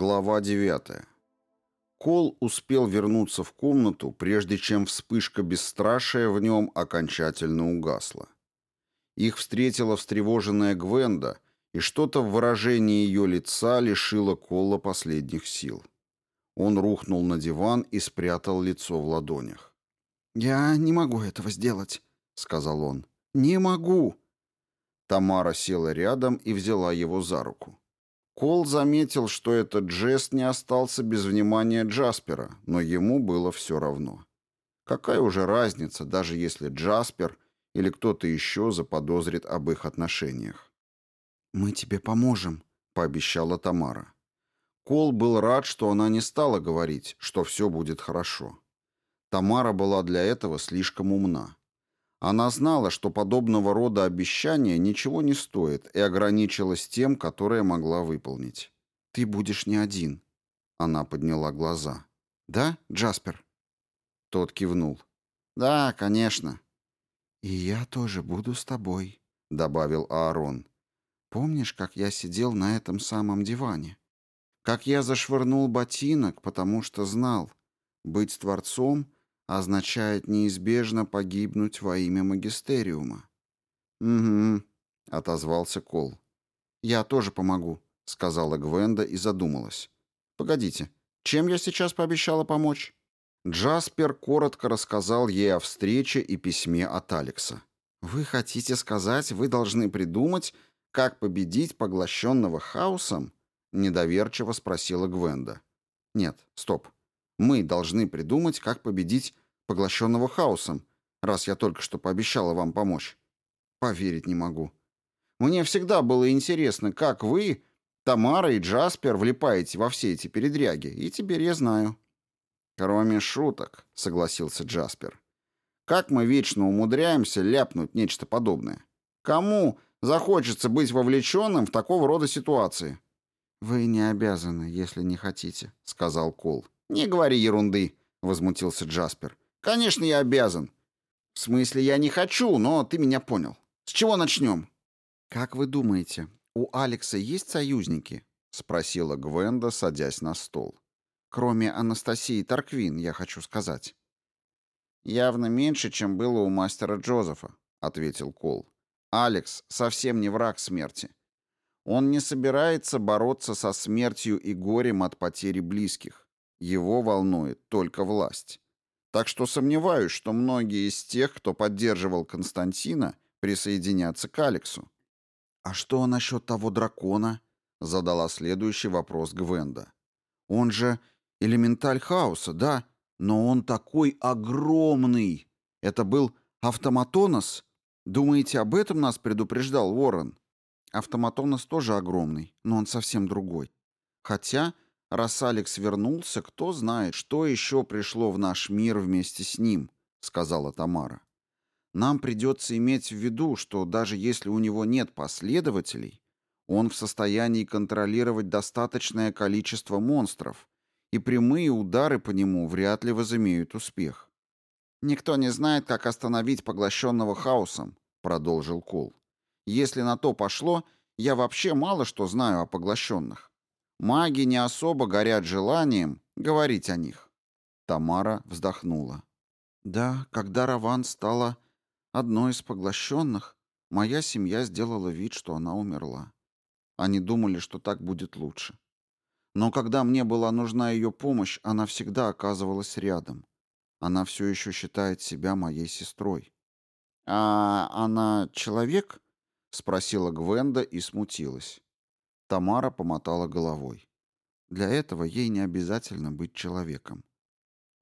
Глава 9. Кол успел вернуться в комнату, прежде чем вспышка бесстрашия в нем окончательно угасла. Их встретила встревоженная Гвенда, и что-то в выражении ее лица лишило Колла последних сил. Он рухнул на диван и спрятал лицо в ладонях. «Я не могу этого сделать», — сказал он. «Не могу». Тамара села рядом и взяла его за руку. Кол заметил, что этот жест не остался без внимания Джаспера, но ему было все равно. Какая уже разница, даже если Джаспер или кто-то еще заподозрит об их отношениях? «Мы тебе поможем», — пообещала Тамара. Кол был рад, что она не стала говорить, что все будет хорошо. Тамара была для этого слишком умна. Она знала, что подобного рода обещания ничего не стоит и ограничилась тем, которое могла выполнить. «Ты будешь не один». Она подняла глаза. «Да, Джаспер?» Тот кивнул. «Да, конечно». «И я тоже буду с тобой», — добавил Аарон. «Помнишь, как я сидел на этом самом диване? Как я зашвырнул ботинок, потому что знал, быть творцом — означает неизбежно погибнуть во имя магистериума. «Угу», — отозвался Кол. «Я тоже помогу», — сказала Гвенда и задумалась. «Погодите, чем я сейчас пообещала помочь?» Джаспер коротко рассказал ей о встрече и письме от Алекса. «Вы хотите сказать, вы должны придумать, как победить поглощенного хаосом?» — недоверчиво спросила Гвенда. «Нет, стоп. Мы должны придумать, как победить поглощенного хаосом, раз я только что пообещала вам помочь. Поверить не могу. Мне всегда было интересно, как вы, Тамара и Джаспер, влипаете во все эти передряги, и теперь я знаю. Кроме шуток, согласился Джаспер. Как мы вечно умудряемся ляпнуть нечто подобное? Кому захочется быть вовлеченным в такого рода ситуации? Вы не обязаны, если не хотите, сказал Кол. Не говори ерунды, возмутился Джаспер. Конечно, я обязан. В смысле, я не хочу, но ты меня понял. С чего начнем? Как вы думаете, у Алекса есть союзники? Спросила Гвенда, садясь на стол. Кроме Анастасии Тарквин, я хочу сказать. Явно меньше, чем было у мастера Джозефа, ответил Кол. Алекс совсем не враг смерти. Он не собирается бороться со смертью и горем от потери близких. Его волнует только власть. Так что сомневаюсь, что многие из тех, кто поддерживал Константина, присоединятся к Алексу. «А что насчет того дракона?» — задала следующий вопрос Гвенда. «Он же элементаль хаоса, да? Но он такой огромный! Это был автоматонос? Думаете, об этом нас предупреждал Ворон? Автоматонос тоже огромный, но он совсем другой. Хотя Раз Алекс вернулся, кто знает, что еще пришло в наш мир вместе с ним, сказала Тамара. Нам придется иметь в виду, что даже если у него нет последователей, он в состоянии контролировать достаточное количество монстров, и прямые удары по нему вряд ли возымеют успех. «Никто не знает, как остановить поглощенного хаосом», — продолжил Кол. «Если на то пошло, я вообще мало что знаю о поглощенных. Маги не особо горят желанием говорить о них. Тамара вздохнула. Да, когда Раван стала одной из поглощенных, моя семья сделала вид, что она умерла. Они думали, что так будет лучше. Но когда мне была нужна ее помощь, она всегда оказывалась рядом. Она все еще считает себя моей сестрой. «А она человек?» — спросила Гвенда и смутилась. Тамара помотала головой. Для этого ей не обязательно быть человеком.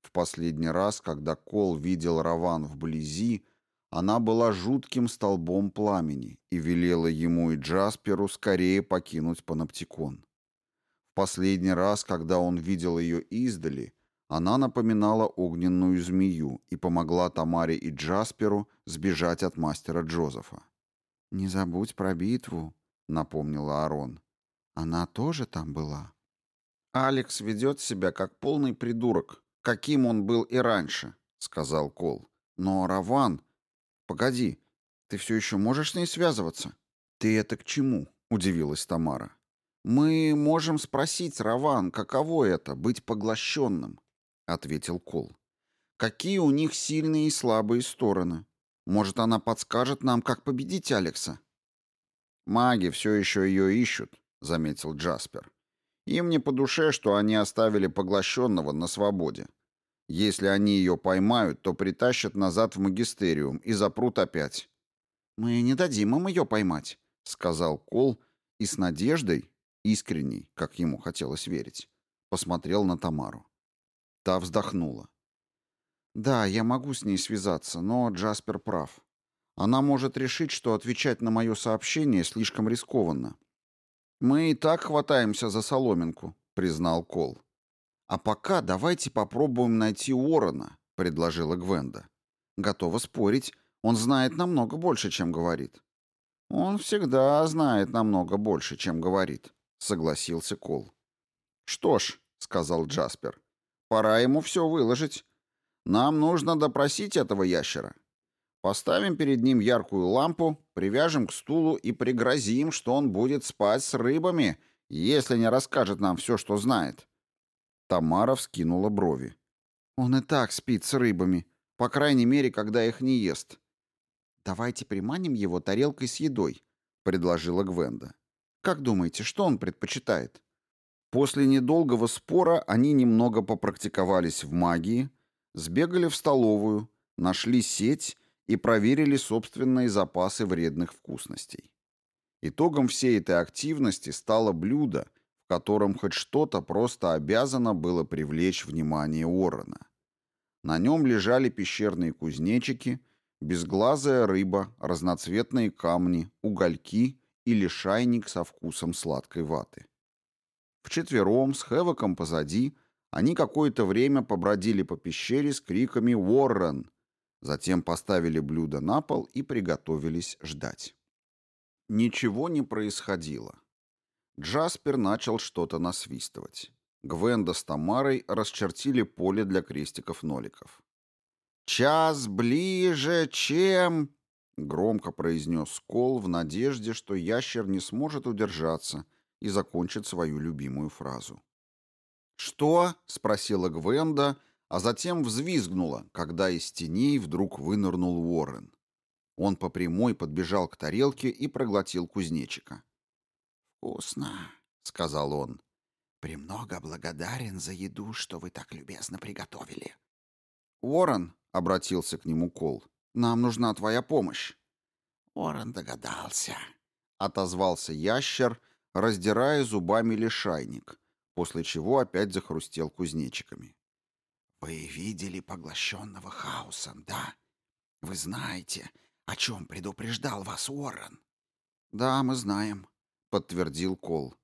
В последний раз, когда Кол видел Раван вблизи, она была жутким столбом пламени и велела ему и Джасперу скорее покинуть паноптикон. В последний раз, когда он видел ее издали, она напоминала огненную змею и помогла Тамаре и Джасперу сбежать от мастера Джозефа. «Не забудь про битву», — напомнила Арон. Она тоже там была. Алекс ведет себя как полный придурок, каким он был и раньше, сказал Кол. Но Раван... Погоди, ты все еще можешь с ней связываться? Ты это к чему? Удивилась Тамара. «Мы можем спросить Раван, каково это — быть поглощенным», — ответил Кол. «Какие у них сильные и слабые стороны? Может, она подскажет нам, как победить Алекса?» «Маги все еще ее ищут», — заметил Джаспер. «Им не по душе, что они оставили поглощенного на свободе. Если они ее поймают, то притащат назад в магистериум и запрут опять». «Мы не дадим им ее поймать», — сказал Кол и с надеждой, искренней, как ему хотелось верить, посмотрел на Тамару. Та вздохнула. «Да, я могу с ней связаться, но Джаспер прав. Она может решить, что отвечать на мое сообщение слишком рискованно. Мы и так хватаемся за соломинку», — признал Кол. «А пока давайте попробуем найти Уоррена», — предложила Гвенда. «Готова спорить, он знает намного больше, чем говорит». «Он всегда знает намного больше, чем говорит», — согласился Кол. «Что ж», — сказал Джаспер, — «пора ему все выложить. Нам нужно допросить этого ящера. Поставим перед ним яркую лампу, привяжем к стулу и пригрозим, что он будет спать с рыбами, если не расскажет нам все, что знает. Тамара вскинула брови. «Он и так спит с рыбами, по крайней мере, когда их не ест». «Давайте приманим его тарелкой с едой», — предложила Гвенда. «Как думаете, что он предпочитает?» После недолгого спора они немного попрактиковались в магии, сбегали в столовую, нашли сеть и проверили собственные запасы вредных вкусностей. Итогом всей этой активности стало блюдо, в котором хоть что-то просто обязано было привлечь внимание Уоррена. На нем лежали пещерные кузнечики, безглазая рыба, разноцветные камни, угольки и лишайник со вкусом сладкой ваты. Вчетвером, с Хэвоком позади, они какое-то время побродили по пещере с криками «Уоррен!», затем поставили блюдо на пол и приготовились ждать. Ничего не происходило. Джаспер начал что-то насвистывать. Гвенда с Тамарой расчертили поле для крестиков-ноликов. «Час ближе, чем...» — громко произнес Кол в надежде, что ящер не сможет удержаться и закончит свою любимую фразу. «Что?» — спросила Гвенда, а затем взвизгнула, когда из теней вдруг вынырнул Уоррен. Он по прямой подбежал к тарелке и проглотил кузнечика. «Вкусно», — сказал он. «Премного благодарен за еду, что вы так любезно приготовили». «Уоррен», — обратился к нему Кол, — «нам нужна твоя помощь». Уоррен догадался, — отозвался ящер, раздирая зубами лишайник, после чего опять захрустел кузнечиками. «Вы видели поглощенного хаосом, да? Вы знаете, о чем предупреждал вас Уоррен?» «Да, мы знаем», — подтвердил Кол.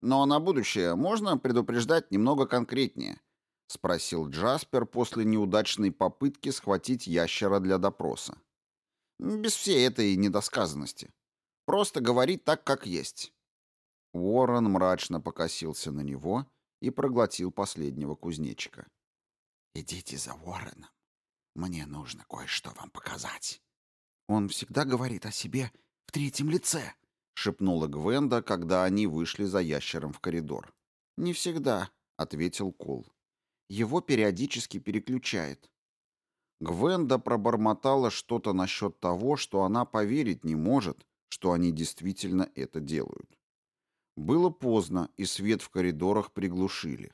«Но на будущее можно предупреждать немного конкретнее?» — спросил Джаспер после неудачной попытки схватить ящера для допроса. «Без всей этой недосказанности. Просто говорить так, как есть». Уоррен мрачно покосился на него и проглотил последнего кузнечика. «Идите за Уорреном. Мне нужно кое-что вам показать». «Он всегда говорит о себе в третьем лице», — шепнула Гвенда, когда они вышли за ящером в коридор. «Не всегда», — ответил Кол. «Его периодически переключает». Гвенда пробормотала что-то насчет того, что она поверить не может, что они действительно это делают. Было поздно, и свет в коридорах приглушили.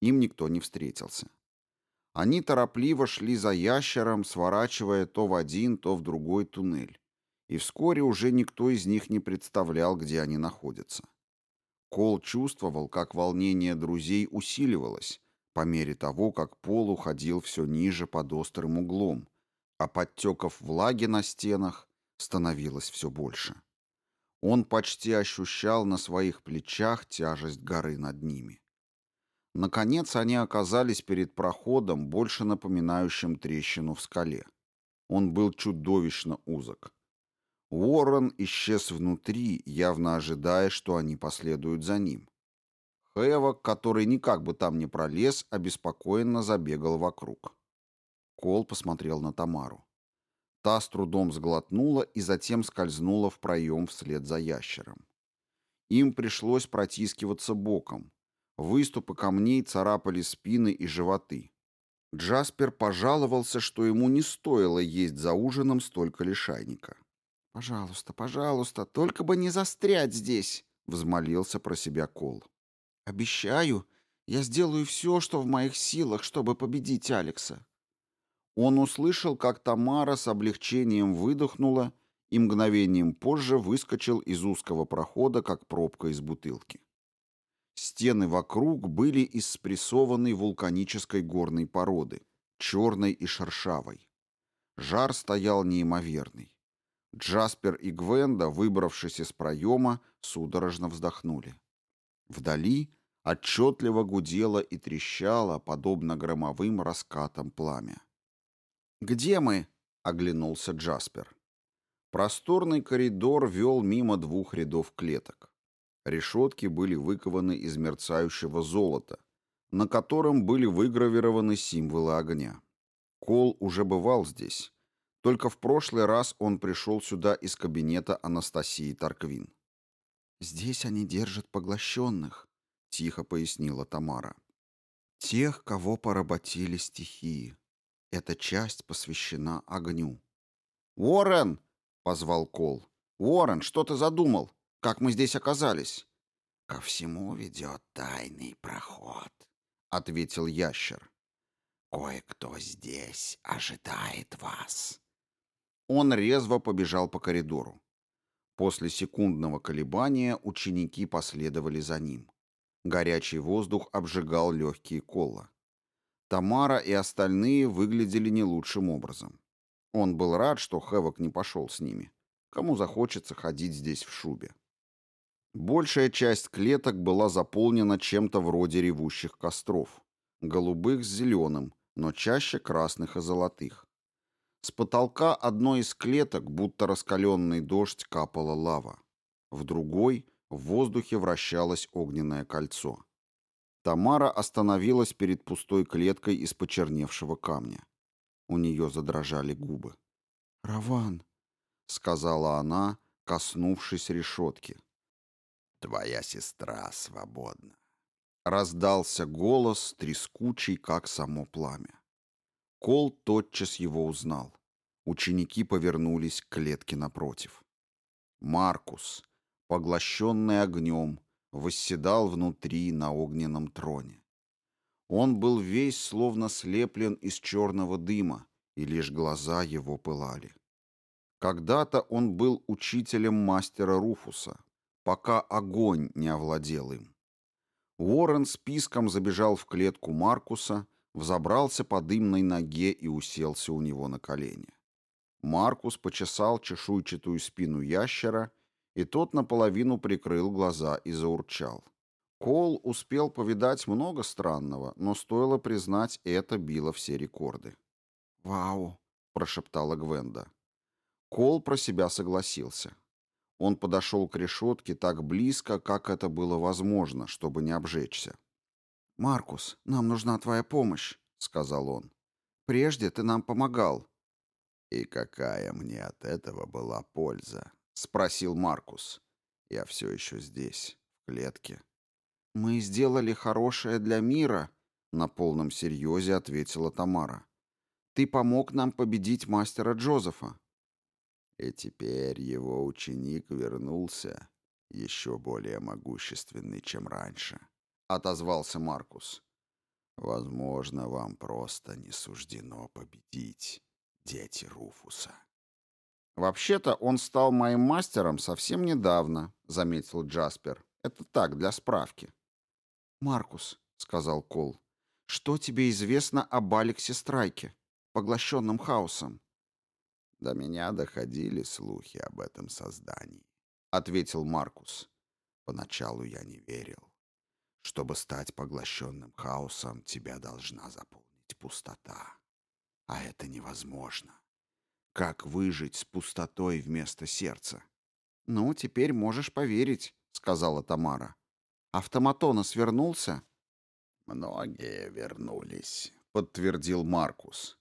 Им никто не встретился. Они торопливо шли за ящером, сворачивая то в один, то в другой туннель. И вскоре уже никто из них не представлял, где они находятся. Кол чувствовал, как волнение друзей усиливалось, по мере того, как пол уходил все ниже под острым углом, а подтеков влаги на стенах становилось все больше. Он почти ощущал на своих плечах тяжесть горы над ними. Наконец они оказались перед проходом, больше напоминающим трещину в скале. Он был чудовищно узок. Уоррен исчез внутри, явно ожидая, что они последуют за ним. Хэвок, который никак бы там не пролез, обеспокоенно забегал вокруг. Кол посмотрел на Тамару. Та с трудом сглотнула и затем скользнула в проем вслед за ящером. Им пришлось протискиваться боком. Выступы камней царапали спины и животы. Джаспер пожаловался, что ему не стоило есть за ужином столько лишайника. «Пожалуйста, пожалуйста, только бы не застрять здесь», — взмолился про себя Кол. «Обещаю, я сделаю все, что в моих силах, чтобы победить Алекса». Он услышал, как Тамара с облегчением выдохнула и мгновением позже выскочил из узкого прохода, как пробка из бутылки. Стены вокруг были из спрессованной вулканической горной породы, черной и шершавой. Жар стоял неимоверный. Джаспер и Гвенда, выбравшись из проема, судорожно вздохнули. Вдали отчетливо гудело и трещало, подобно громовым раскатам пламя. «Где мы?» — оглянулся Джаспер. Просторный коридор вел мимо двух рядов клеток. Решетки были выкованы из мерцающего золота, на котором были выгравированы символы огня. Кол уже бывал здесь. Только в прошлый раз он пришел сюда из кабинета Анастасии Тарквин. «Здесь они держат поглощенных», — тихо пояснила Тамара. «Тех, кого поработили стихии. Эта часть посвящена огню». «Уоррен!» — позвал Кол. «Уоррен, что ты задумал? Как мы здесь оказались?» «Ко всему ведет тайный проход», — ответил ящер. «Кое-кто здесь ожидает вас». Он резво побежал по коридору. После секундного колебания ученики последовали за ним. Горячий воздух обжигал легкие колла. Тамара и остальные выглядели не лучшим образом. Он был рад, что Хэвок не пошел с ними. Кому захочется ходить здесь в шубе. Большая часть клеток была заполнена чем-то вроде ревущих костров. Голубых с зеленым, но чаще красных и золотых. С потолка одной из клеток, будто раскаленный дождь, капала лава. В другой в воздухе вращалось огненное кольцо. Тамара остановилась перед пустой клеткой из почерневшего камня. У нее задрожали губы. «Раван», — сказала она, коснувшись решетки. «Твоя сестра свободна». Раздался голос, трескучий, как само пламя. Кол тотчас его узнал. Ученики повернулись к клетке напротив. Маркус, поглощенный огнем, восседал внутри на огненном троне. Он был весь словно слеплен из черного дыма, и лишь глаза его пылали. Когда-то он был учителем мастера Руфуса, пока огонь не овладел им. Уоррен списком забежал в клетку Маркуса, взобрался по дымной ноге и уселся у него на колени. Маркус почесал чешуйчатую спину ящера, и тот наполовину прикрыл глаза и заурчал. Кол успел повидать много странного, но стоило признать, это било все рекорды. «Вау!» — прошептала Гвенда. Кол про себя согласился. Он подошел к решетке так близко, как это было возможно, чтобы не обжечься. «Маркус, нам нужна твоя помощь», — сказал он. «Прежде ты нам помогал». «И какая мне от этого была польза?» — спросил Маркус. «Я все еще здесь, в клетке». «Мы сделали хорошее для мира», — на полном серьезе ответила Тамара. «Ты помог нам победить мастера Джозефа». И теперь его ученик вернулся, еще более могущественный, чем раньше, — отозвался Маркус. Возможно, вам просто не суждено победить, дети Руфуса. «Вообще-то он стал моим мастером совсем недавно», — заметил Джаспер. «Это так, для справки». «Маркус», — сказал Кол, — «что тебе известно об Алексе Страйке, поглощенном хаосом?» До меня доходили слухи об этом создании, ответил Маркус. Поначалу я не верил. Чтобы стать поглощенным хаосом, тебя должна заполнить пустота. А это невозможно. Как выжить с пустотой вместо сердца? Ну, теперь можешь поверить, сказала Тамара. Автоматонос вернулся? Многие вернулись, подтвердил Маркус.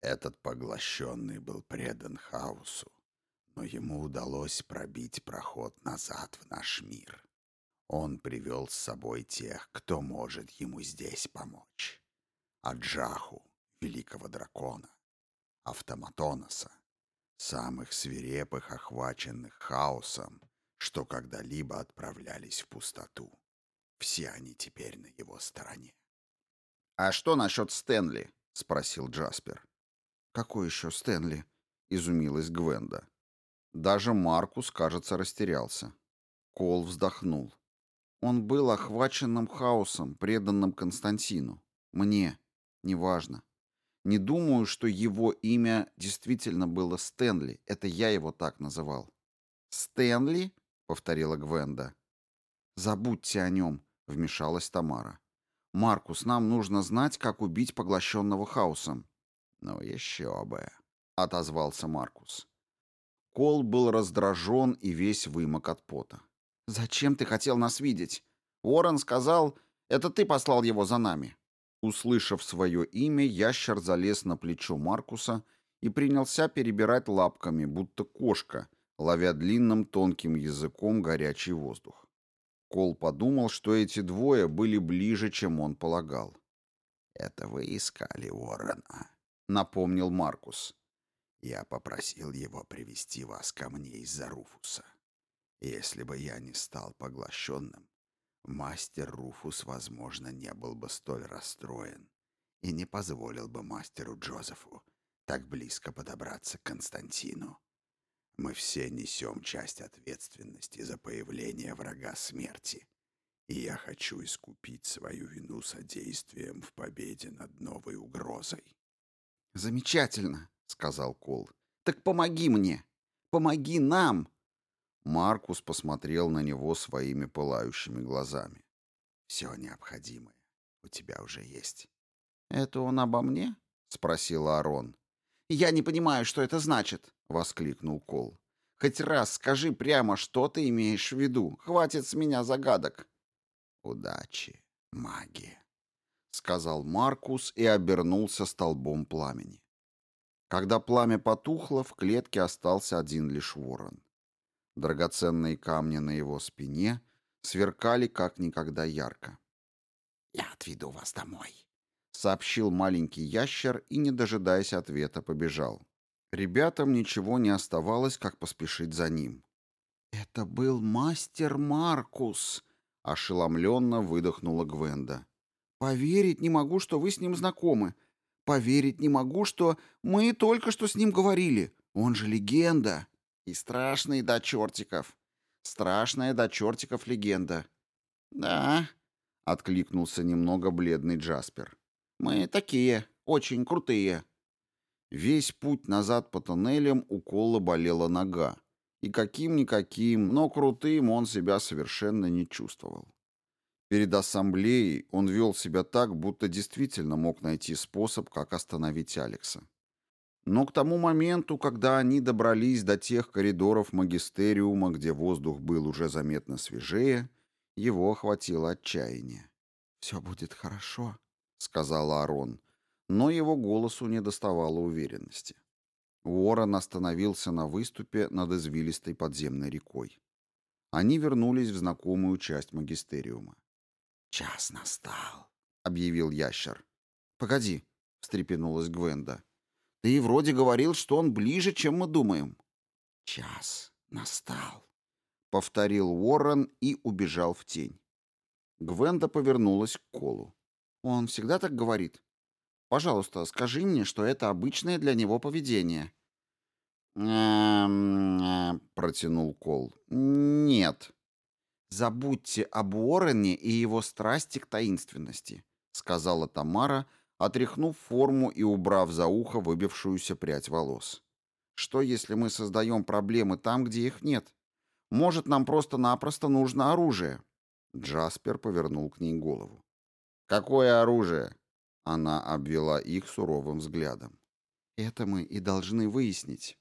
Этот поглощенный был предан хаосу, но ему удалось пробить проход назад в наш мир. Он привел с собой тех, кто может ему здесь помочь. Аджаху, великого дракона, Автоматоноса, самых свирепых, охваченных хаосом, что когда-либо отправлялись в пустоту. Все они теперь на его стороне. «А что насчет Стэнли?» — спросил Джаспер. «Какой еще Стэнли?» — изумилась Гвенда. Даже Маркус, кажется, растерялся. Кол вздохнул. Он был охваченным хаосом, преданным Константину. Мне. Неважно. Не думаю, что его имя действительно было Стэнли. Это я его так называл. «Стэнли?» — повторила Гвенда. «Забудьте о нем», — вмешалась Тамара. «Маркус, нам нужно знать, как убить поглощенного хаосом». «Ну еще бы», — отозвался Маркус. Кол был раздражен и весь вымок от пота. «Зачем ты хотел нас видеть? Уоррен сказал, это ты послал его за нами». Услышав свое имя, ящер залез на плечо Маркуса и принялся перебирать лапками, будто кошка, ловя длинным тонким языком горячий воздух. Кол подумал, что эти двое были ближе, чем он полагал. «Это вы искали Уоррена», — напомнил Маркус. «Я попросил его привести вас ко мне из-за Руфуса. Если бы я не стал поглощенным, мастер Руфус, возможно, не был бы столь расстроен и не позволил бы мастеру Джозефу так близко подобраться к Константину. Мы все несем часть ответственности за появление врага смерти, и я хочу искупить свою вину содействием в победе над новой угрозой. «Замечательно», — сказал Кол. «Так помоги мне! Помоги нам!» Маркус посмотрел на него своими пылающими глазами. «Все необходимое у тебя уже есть». «Это он обо мне?» — спросил Арон. «Я не понимаю, что это значит», — воскликнул Кол. «Хоть раз скажи прямо, что ты имеешь в виду. Хватит с меня загадок». «Удачи, магия», — сказал Маркус и обернулся столбом пламени. Когда пламя потухло, в клетке остался один лишь ворон. Драгоценные камни на его спине сверкали как никогда ярко. «Я отведу вас домой», сообщил маленький ящер и, не дожидаясь ответа, побежал. Ребятам ничего не оставалось, как поспешить за ним. «Это был мастер Маркус», — ошеломленно выдохнула Гвенда. «Поверить не могу, что вы с ним знакомы. Поверить не могу, что мы только что с ним говорили. Он же легенда. И страшный до чертиков. Страшная до чертиков легенда». «Да», — откликнулся немного бледный Джаспер. Мы такие, очень крутые. Весь путь назад по тоннелям у Колла болела нога, и каким-никаким, но крутым он себя совершенно не чувствовал. Перед ассамблеей он вел себя так, будто действительно мог найти способ, как остановить Алекса. Но к тому моменту, когда они добрались до тех коридоров магистериума, где воздух был уже заметно свежее, его охватило отчаяние. «Все будет хорошо», сказал Арон, но его голосу не доставало уверенности. Уоррен остановился на выступе над извилистой подземной рекой. Они вернулись в знакомую часть магистериума. «Час настал», — объявил ящер. «Погоди», — встрепенулась Гвенда. «Ты вроде говорил, что он ближе, чем мы думаем». «Час настал», — повторил Уоррен и убежал в тень. Гвенда повернулась к Колу. Он всегда так говорит? Пожалуйста, скажи мне, что это обычное для него поведение. «Эм...» — протянул Кол. «Нет». «Забудьте об Уоррене и его страсти к таинственности», — сказала Тамара, отряхнув форму и убрав за ухо выбившуюся прядь волос. «Что, если мы создаем проблемы там, где их нет? Может, нам просто-напросто нужно оружие?» Джаспер повернул к ней голову. «Какое оружие?» Она обвела их суровым взглядом. «Это мы и должны выяснить».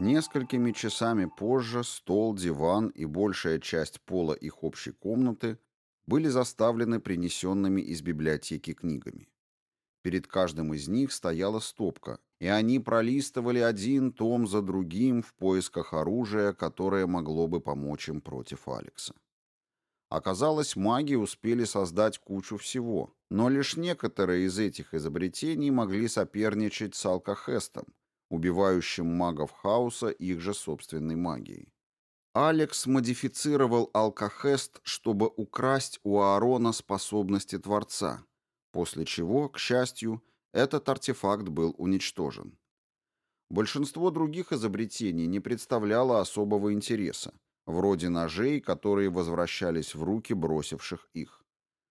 Несколькими часами позже стол, диван и большая часть пола их общей комнаты были заставлены принесенными из библиотеки книгами. Перед каждым из них стояла стопка, и они пролистывали один том за другим в поисках оружия, которое могло бы помочь им против Алекса. Оказалось, маги успели создать кучу всего, но лишь некоторые из этих изобретений могли соперничать с алкохестом, убивающим магов хаоса их же собственной магией. Алекс модифицировал алкохест, чтобы украсть у Аарона способности Творца, после чего, к счастью, этот артефакт был уничтожен. Большинство других изобретений не представляло особого интереса, вроде ножей, которые возвращались в руки бросивших их.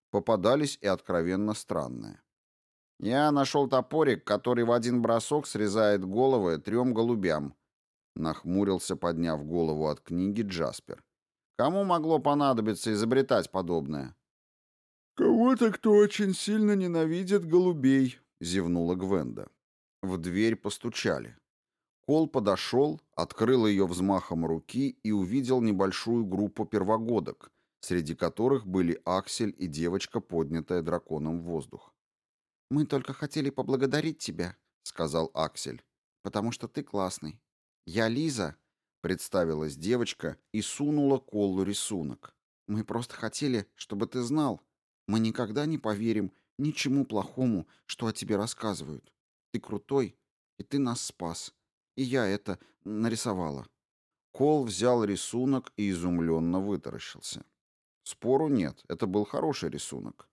Попадались и откровенно странные. «Я нашел топорик, который в один бросок срезает головы трем голубям», нахмурился, подняв голову от книги Джаспер. «Кому могло понадобиться изобретать подобное?» «Кого-то, кто очень сильно ненавидит голубей», — зевнула Гвенда. В дверь постучали. Кол подошел, открыл ее взмахом руки и увидел небольшую группу первогодок, среди которых были Аксель и девочка, поднятая драконом в воздух. «Мы только хотели поблагодарить тебя», — сказал Аксель, — «потому что ты классный. Я Лиза», — представилась девочка и сунула Колу рисунок. «Мы просто хотели, чтобы ты знал. Мы никогда не поверим ничему плохому, что о тебе рассказывают. Ты крутой, и ты нас спас. И я это нарисовала». Кол взял рисунок и изумленно вытаращился. Спору нет, это был хороший рисунок.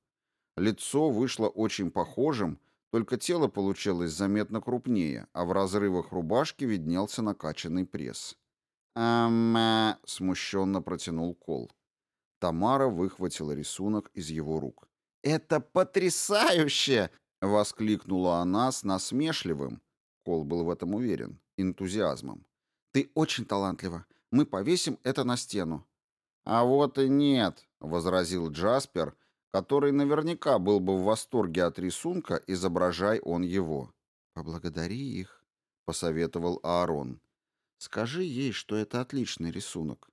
Лицо вышло очень похожим, только тело получилось заметно крупнее, а в разрывах рубашки виднелся накачанный пресс. «Ам-ма», смущенно протянул Кол. Тамара выхватила рисунок из его рук. «Это потрясающе!» — воскликнула она с насмешливым, Кол был в этом уверен, энтузиазмом. «Ты очень талантлива. Мы повесим это на стену». «А вот и нет», — возразил Джаспер, который наверняка был бы в восторге от рисунка, изображай он его. «Поблагодари их», — посоветовал Аарон. «Скажи ей, что это отличный рисунок».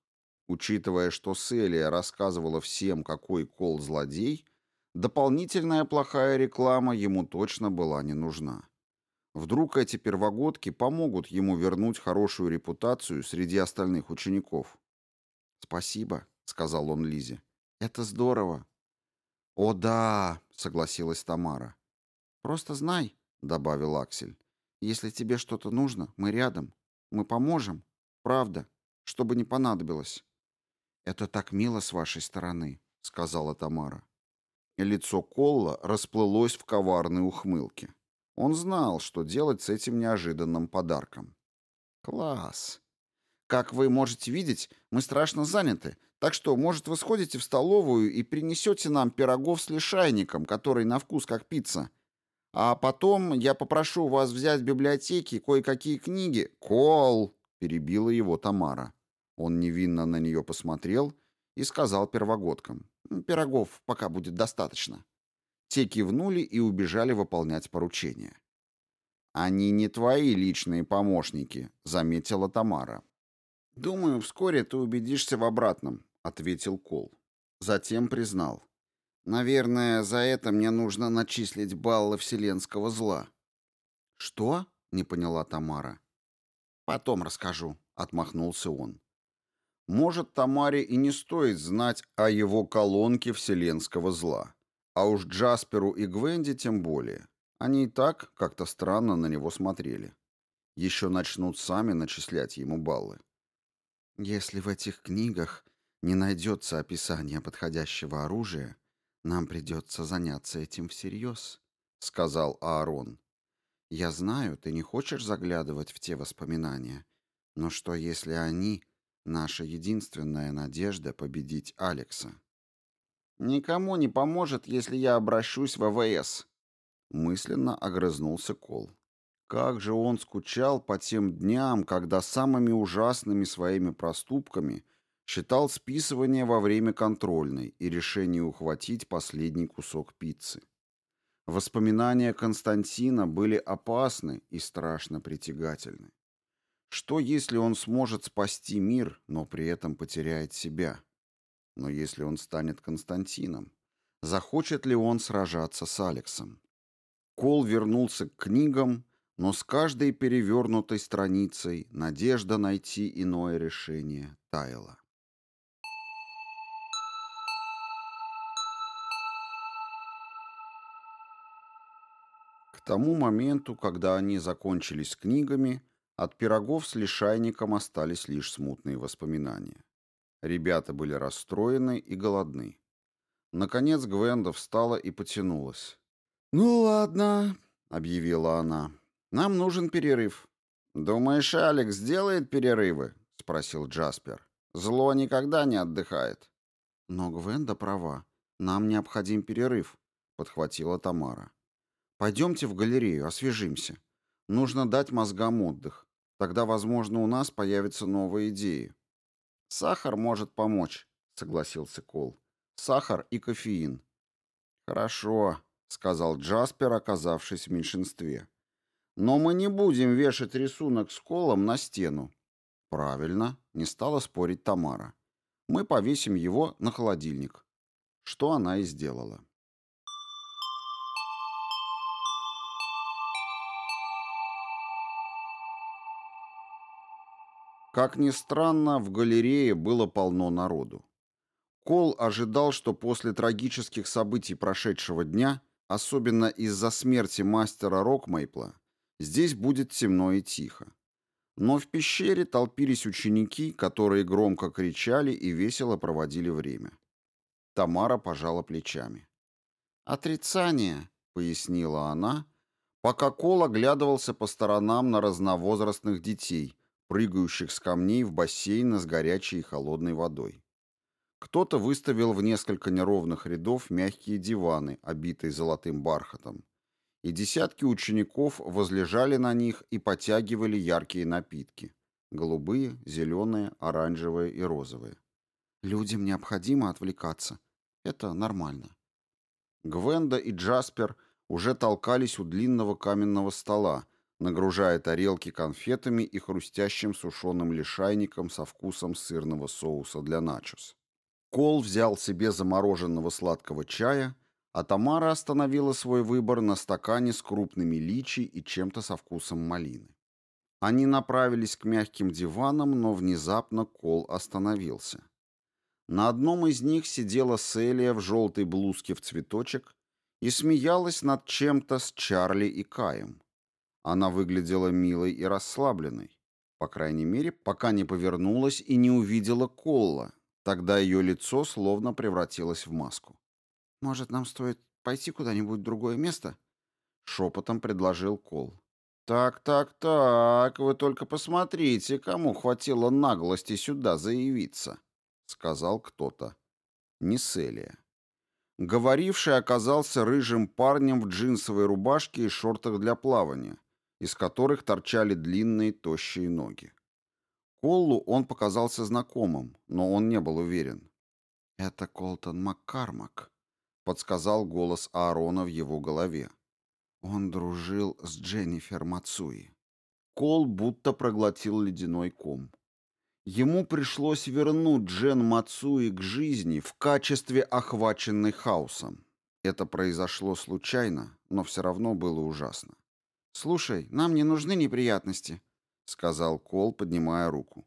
Учитывая, что Селия рассказывала всем, какой Кол злодей, дополнительная плохая реклама ему точно была не нужна. Вдруг эти первогодки помогут ему вернуть хорошую репутацию среди остальных учеников. «Спасибо», — сказал он Лизе. «Это здорово». «О да», — согласилась Тамара. «Просто знай», — добавил Аксель, «если тебе что-то нужно, мы рядом. Мы поможем. Правда, чтобы не понадобилось». «Это так мило с вашей стороны», — сказала Тамара. Лицо Колла расплылось в коварной ухмылке. Он знал, что делать с этим неожиданным подарком. «Класс! Как вы можете видеть, мы страшно заняты, так что, может, вы сходите в столовую и принесете нам пирогов с лишайником, который на вкус как пицца. А потом я попрошу вас взять в библиотеке кое-какие книги». «Кол!» — перебила его Тамара. Он невинно на нее посмотрел и сказал первогодкам. «Пирогов пока будет достаточно». Те кивнули и убежали выполнять поручение. «Они не твои личные помощники», — заметила Тамара. «Думаю, вскоре ты убедишься в обратном», — ответил Кол. Затем признал. «Наверное, за это мне нужно начислить баллы вселенского зла». «Что?» — не поняла Тамара. «Потом расскажу», — отмахнулся он. Может, Тамаре и не стоит знать о его колонке вселенского зла. А уж Джасперу и Гвенди тем более. Они и так как-то странно на него смотрели. Еще начнут сами начислять ему баллы. «Если в этих книгах не найдется описания подходящего оружия, нам придется заняться этим всерьез», — сказал Аарон. «Я знаю, ты не хочешь заглядывать в те воспоминания, но что, если они — наша единственная надежда победить Алекса?» «Никому не поможет, если я обращусь в АВС», — мысленно огрызнулся Кол. Как же он скучал по тем дням, когда самыми ужасными своими проступками считал списывание во время контрольной и решение ухватить последний кусок пиццы. Воспоминания Константина были опасны и страшно притягательны. Что, если он сможет спасти мир, но при этом потеряет себя? Но если он станет Константином, захочет ли он сражаться с Алексом? Кол вернулся к книгам, Но с каждой перевернутой страницей надежда найти иное решение таяла. К тому моменту, когда они закончились книгами, от пирогов с лишайником остались лишь смутные воспоминания. Ребята были расстроены и голодны. Наконец Гвенда встала и потянулась. «Ну ладно», — объявила она, — «нам нужен перерыв». «Думаешь, Алекс сделает перерывы?» — спросил Джаспер. «Зло никогда не отдыхает». «Но Гвенда права. Нам необходим перерыв», — подхватила Тамара. «Пойдемте в галерею, освежимся. Нужно дать мозгам отдых. Тогда, возможно, у нас появятся новые идеи». «Сахар может помочь», — согласился Кол. «Сахар и кофеин». «Хорошо», — сказал Джаспер, оказавшись в меньшинстве. «Но мы не будем вешать рисунок с Колом на стену». «Правильно», — не стала спорить Тамара. «Мы повесим его на холодильник». Что она и сделала. Как ни странно, в галерее было полно народу. Кол ожидал, что после трагических событий прошедшего дня, особенно из-за смерти мастера Рокмейпла, здесь будет темно и тихо. Но в пещере толпились ученики, которые громко кричали и весело проводили время. Тамара пожала плечами. «Отрицание», — пояснила она, пока Кол оглядывался по сторонам на разновозрастных детей — прыгающих с камней в бассейн с горячей и холодной водой. Кто-то выставил в несколько неровных рядов мягкие диваны, обитые золотым бархатом, и десятки учеников возлежали на них и потягивали яркие напитки – голубые, зеленые, оранжевые и розовые. Людям необходимо отвлекаться. Это нормально. Гвенда и Джаспер уже толкались у длинного каменного стола, нагружая тарелки конфетами и хрустящим сушеным лишайником со вкусом сырного соуса для начос. Кол взял себе замороженного сладкого чая, а Тамара остановила свой выбор на стакане с крупными личи и чем-то со вкусом малины. Они направились к мягким диванам, но внезапно Кол остановился. На одном из них сидела Селия в желтой блузке в цветочек и смеялась над чем-то с Чарли и Каем. Она выглядела милой и расслабленной. По крайней мере, пока не повернулась и не увидела Колла. Тогда ее лицо словно превратилось в маску. «Может, нам стоит пойти куда-нибудь в другое место?» Шепотом предложил Кол. «Так, так, так, вы только посмотрите, кому хватило наглости сюда заявиться», — сказал кто-то. Не Селия. Говоривший оказался рыжим парнем в джинсовой рубашке и шортах для плавания, из которых торчали длинные тощие ноги. Коллу он показался знакомым, но он не был уверен. «Это Колтон Маккармак», — подсказал голос Аарона в его голове. Он дружил с Дженнифер Мацуи. Кол будто проглотил ледяной ком. Ему пришлось вернуть Джен Мацуи к жизни в качестве охваченной хаосом. Это произошло случайно, но все равно было ужасно. «Слушай, нам не нужны неприятности», — сказал Кол, поднимая руку.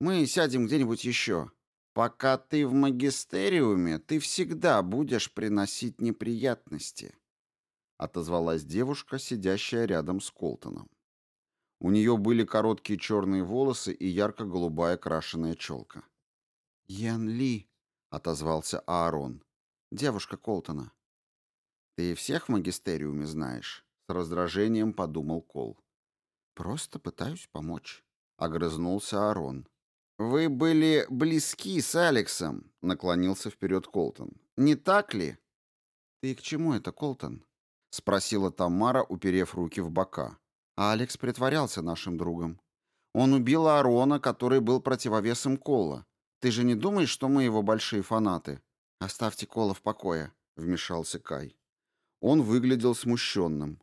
«Мы сядем где-нибудь еще. Пока ты в магистериуме, ты всегда будешь приносить неприятности», — отозвалась девушка, сидящая рядом с Колтоном. У нее были короткие черные волосы и ярко-голубая крашеная челка. «Ян Ли», — отозвался Аарон, — «девушка Колтона». «Ты всех в магистериуме знаешь?» С раздражением подумал Кол. «Просто пытаюсь помочь», — огрызнулся Арон. «Вы были близки с Алексом», — наклонился вперед Колтон. «Не так ли?» «Ты к чему это, Колтон?» — спросила Тамара, уперев руки в бока. А Алекс притворялся нашим другом. Он убил Арона, который был противовесом Колла. Ты же не думаешь, что мы его большие фанаты? Оставьте Колла в покое, вмешался Кай. Он выглядел смущенным.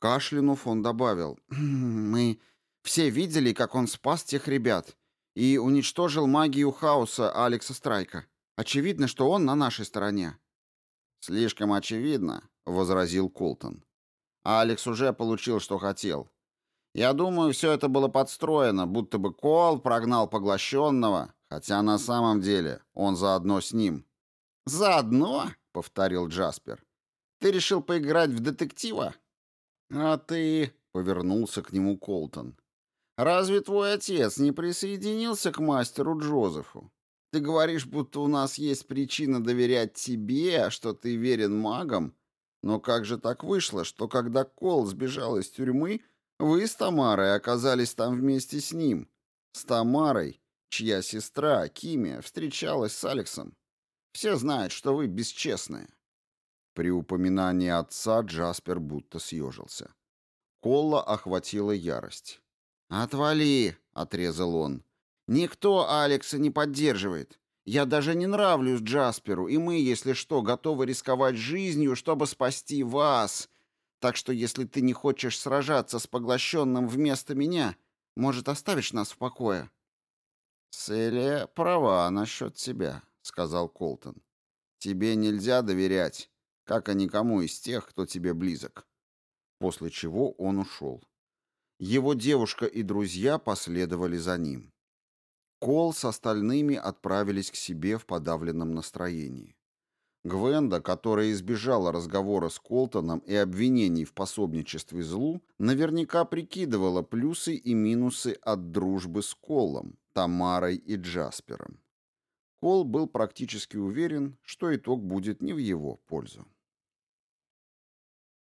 Кашлянув, он добавил. «Мы все видели, как он спас тех ребят и уничтожил магию хаоса Алекса Страйка. Очевидно, что он на нашей стороне». «Слишком очевидно», — возразил Колтон. «Алекс уже получил, что хотел. Я думаю, все это было подстроено, будто бы Кол прогнал поглощенного, хотя на самом деле он заодно с ним. «Заодно?» — повторил Джаспер. «Ты решил поиграть в детектива?» «А ты...» — повернулся к нему Колтон. «Разве твой отец не присоединился к мастеру Джозефу? Ты говоришь, будто у нас есть причина доверять тебе, что ты верен магам, но как же так вышло, что когда Кол сбежал из тюрьмы, вы с Тамарой оказались там вместе с ним? С Тамарой, чья сестра, Кимия, встречалась с Алексом. Все знают, что вы бесчестные. При упоминании отца Джаспер будто съежился. Колла охватила ярость. «Отвали!» — отрезал он. «Никто Алекса не поддерживает. Я даже не нравлюсь Джасперу, и мы, если что, готовы рисковать жизнью, чтобы спасти вас. Так что если ты не хочешь сражаться с поглощенным вместо меня, может, оставишь нас в покое?» «Селия права насчет тебя», — сказал Колтон. «Тебе нельзя доверять, как и никому из тех, кто тебе близок». После чего он ушел. Его девушка и друзья последовали за ним. Кол с остальными отправились к себе в подавленном настроении. Гвенда, которая избежала разговора с Колтоном и обвинений в пособничестве злу, наверняка прикидывала плюсы и минусы от дружбы с Колом, Тамарой и Джаспером. Кол был практически уверен, что итог будет не в его пользу.